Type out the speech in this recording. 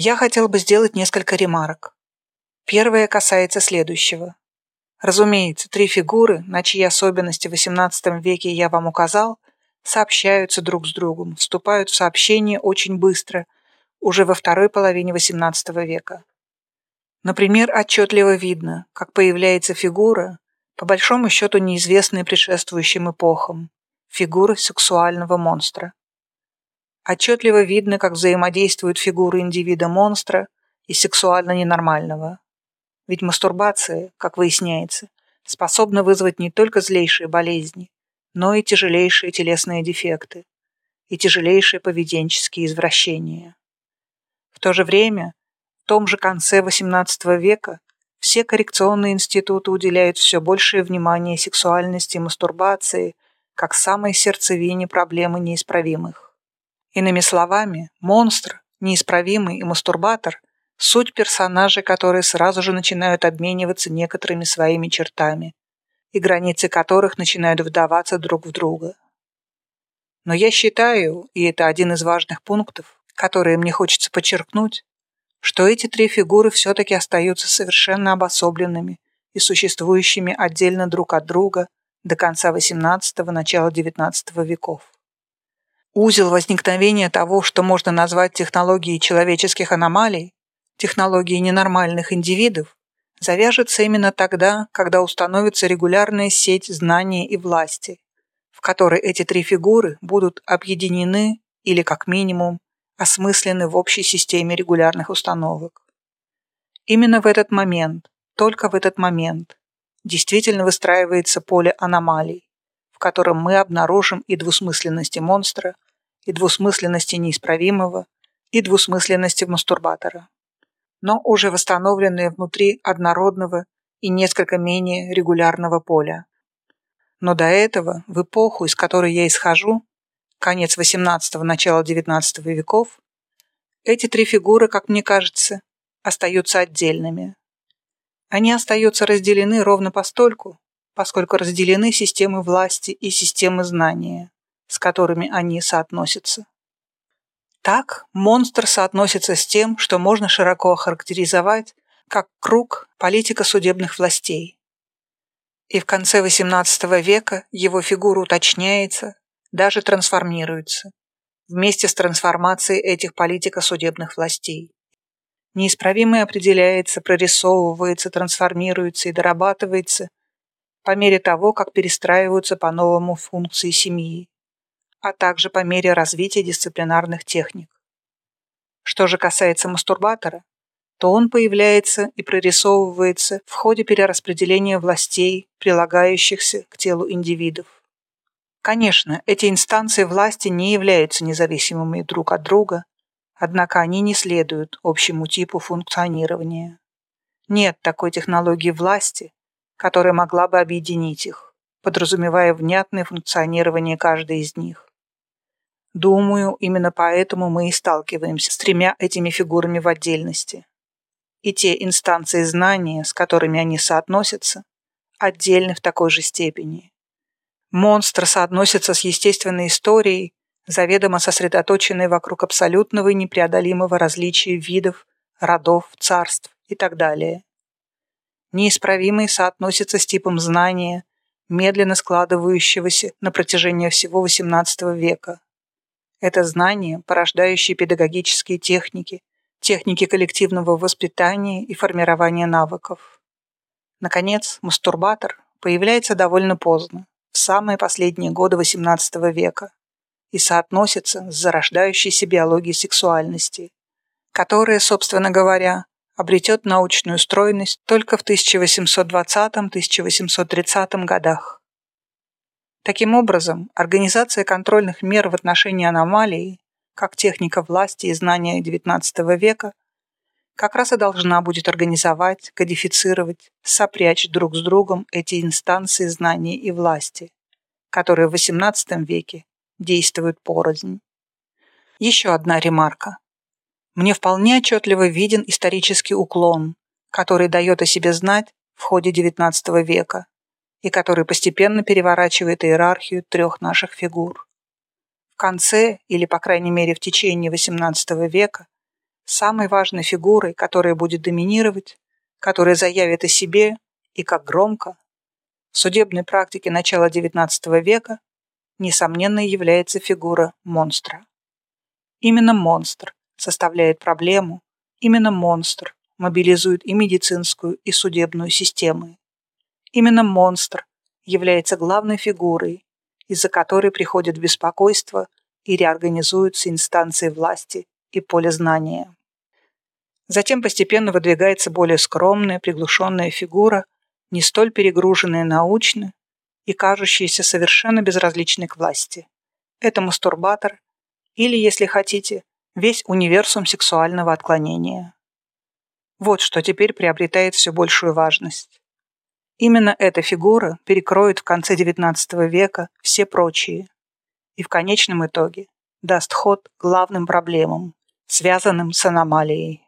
Я хотел бы сделать несколько ремарок. Первое касается следующего. Разумеется, три фигуры, на чьи особенности в XVIII веке я вам указал, сообщаются друг с другом, вступают в сообщение очень быстро, уже во второй половине XVIII века. Например, отчетливо видно, как появляется фигура, по большому счету неизвестная предшествующим эпохам, фигура сексуального монстра. Отчетливо видно, как взаимодействуют фигуры индивида-монстра и сексуально ненормального. Ведь мастурбация, как выясняется, способна вызвать не только злейшие болезни, но и тяжелейшие телесные дефекты и тяжелейшие поведенческие извращения. В то же время, в том же конце XVIII века, все коррекционные институты уделяют все большее внимание сексуальности и мастурбации как самой сердцевине проблемы неисправимых. Иными словами, монстр, неисправимый и мастурбатор Суть персонажей, которые сразу же начинают обмениваться некоторыми своими чертами, и границы которых начинают вдаваться друг в друга. Но я считаю, и это один из важных пунктов, которые мне хочется подчеркнуть, что эти три фигуры все-таки остаются совершенно обособленными и существующими отдельно друг от друга до конца XVIII – начала XIX веков. Узел возникновения того, что можно назвать технологией человеческих аномалий, технологии ненормальных индивидов завяжется именно тогда, когда установится регулярная сеть знания и власти, в которой эти три фигуры будут объединены или, как минимум, осмыслены в общей системе регулярных установок. Именно в этот момент, только в этот момент, действительно выстраивается поле аномалий, в котором мы обнаружим и двусмысленности монстра, и двусмысленности неисправимого, и двусмысленности мастурбатора но уже восстановленные внутри однородного и несколько менее регулярного поля. Но до этого, в эпоху, из которой я исхожу, конец XVIII – начало XIX веков, эти три фигуры, как мне кажется, остаются отдельными. Они остаются разделены ровно постольку, поскольку разделены системы власти и системы знания, с которыми они соотносятся. Так, монстр соотносится с тем, что можно широко охарактеризовать как круг политика судебных властей. И в конце XVIII века его фигура уточняется, даже трансформируется, вместе с трансформацией этих политико-судебных властей. Неисправимое определяется, прорисовывается, трансформируется и дорабатывается по мере того, как перестраиваются по-новому функции семьи а также по мере развития дисциплинарных техник. Что же касается мастурбатора, то он появляется и прорисовывается в ходе перераспределения властей, прилагающихся к телу индивидов. Конечно, эти инстанции власти не являются независимыми друг от друга, однако они не следуют общему типу функционирования. Нет такой технологии власти, которая могла бы объединить их, подразумевая внятное функционирование каждой из них. Думаю, именно поэтому мы и сталкиваемся с тремя этими фигурами в отдельности. И те инстанции знания, с которыми они соотносятся, отдельны в такой же степени. Монстр соотносится с естественной историей, заведомо сосредоточенной вокруг абсолютного и непреодолимого различия видов, родов, царств и так далее. Неисправимый соотносится с типом знания, медленно складывающегося на протяжении всего XVIII века. Это знание, порождающее педагогические техники, техники коллективного воспитания и формирования навыков. Наконец, мастурбатор появляется довольно поздно, в самые последние годы XVIII века, и соотносится с зарождающейся биологией сексуальности, которая, собственно говоря, обретет научную стройность только в 1820-1830 годах. Таким образом, организация контрольных мер в отношении аномалий, как техника власти и знания XIX века, как раз и должна будет организовать, кодифицировать, сопрячь друг с другом эти инстанции знания и власти, которые в XVIII веке действуют порознь. Еще одна ремарка. Мне вполне отчетливо виден исторический уклон, который дает о себе знать в ходе XIX века, и который постепенно переворачивает иерархию трех наших фигур. В конце, или по крайней мере в течение XVIII века, самой важной фигурой, которая будет доминировать, которая заявит о себе и как громко, в судебной практике начала XIX века несомненно является фигура монстра. Именно монстр составляет проблему, именно монстр мобилизует и медицинскую, и судебную системы. Именно монстр является главной фигурой, из-за которой приходит беспокойство и реорганизуются инстанции власти и поле знания. Затем постепенно выдвигается более скромная, приглушенная фигура, не столь перегруженная научно и кажущаяся совершенно безразличной к власти. Это мастурбатор или, если хотите, весь универсум сексуального отклонения. Вот что теперь приобретает все большую важность. Именно эта фигура перекроет в конце XIX века все прочие и в конечном итоге даст ход главным проблемам, связанным с аномалией.